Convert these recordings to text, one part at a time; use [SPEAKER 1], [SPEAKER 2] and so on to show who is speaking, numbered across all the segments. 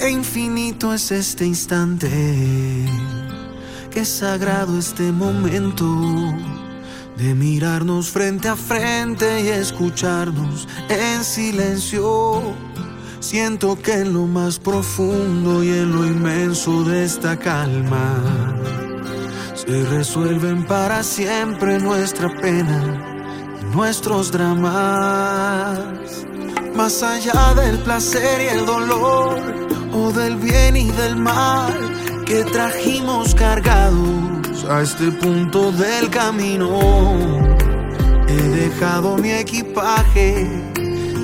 [SPEAKER 1] Qué infinito es este instante, qué sagrado este momento de mirarnos frente a frente y escucharnos en silencio. Siento que en lo más profundo y en lo inmenso de esta calma se resuelven para siempre nuestra pena y nuestros dramas. Más allá del placer y el dolor, del bien y del mal que trajimos cargados a este punto del camino. He dejado mi equipaje,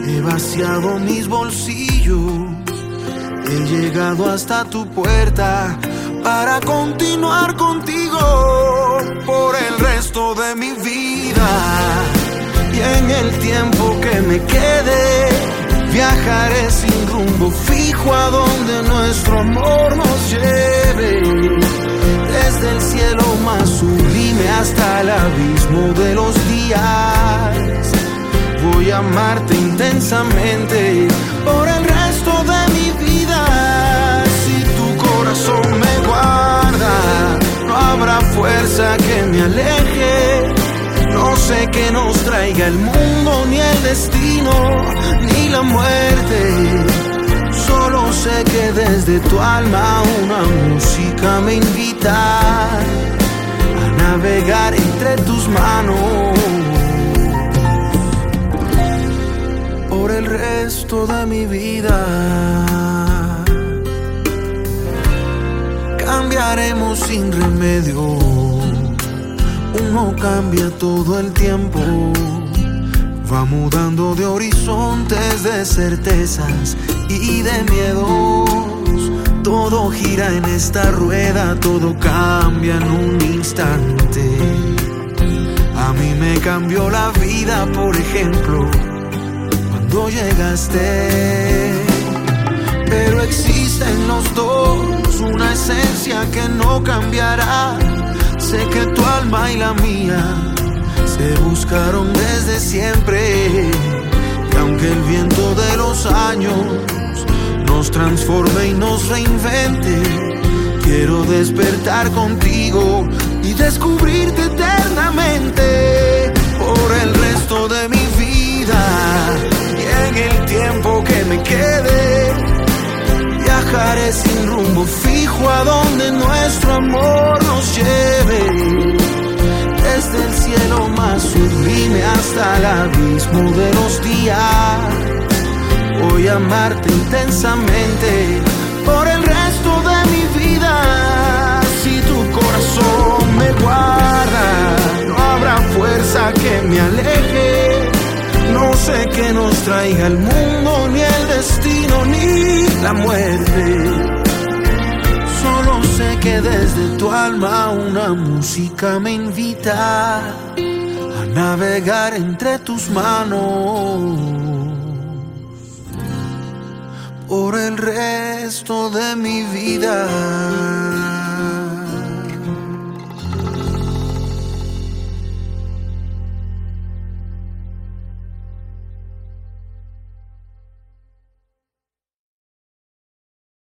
[SPEAKER 1] he vaciado mis bolsillos, he llegado hasta tu puerta para continuar contigo por el resto de mi vida y en el tiempo que me quede viajaré sin rumbo fijo a donde nuestro amor nos lleve. Desde el cielo más sublime hasta el abismo de los días. Voy a amarte intensamente por el resto de mi vida. Si tu corazón me guarda no habrá fuerza que me aleje. No sé qué nos traiga el mundo, ni el destino, ni la muerte. Desde tu alma una música me invita a navegar entre tus manos. Por el resto de mi vida cambiaremos sin remedio uno cambia todo el tiempo, va mudando de horizontes, de certezas y de miedos. Todo gira en esta rueda, todo cambia en un instante. A mí me cambió la vida, por ejemplo, cuando llegaste. Pero existe en los dos una esencia que no cambiará Sé que tu alma y la mía se buscaron desde siempre. Y aunque el viento de los años nos transforme y nos reinvente, quiero despertar contigo y descubrirte eternamente por el resto de mi vida y en el tiempo que me quede. Viajaré sin rumbo fijo a donde nuestro amor nos lleve. Desde el cielo más sublime hasta el abismo de los días. Voy a amarte intensamente por el resto de mi vida. Si tu corazón me guarda, no habrá fuerza que me aleje. No sé qué nos traiga el mundo, ni el destino, ni la muerte. Alma una música me invita a navegar entre tus manos por el resto de mi vida.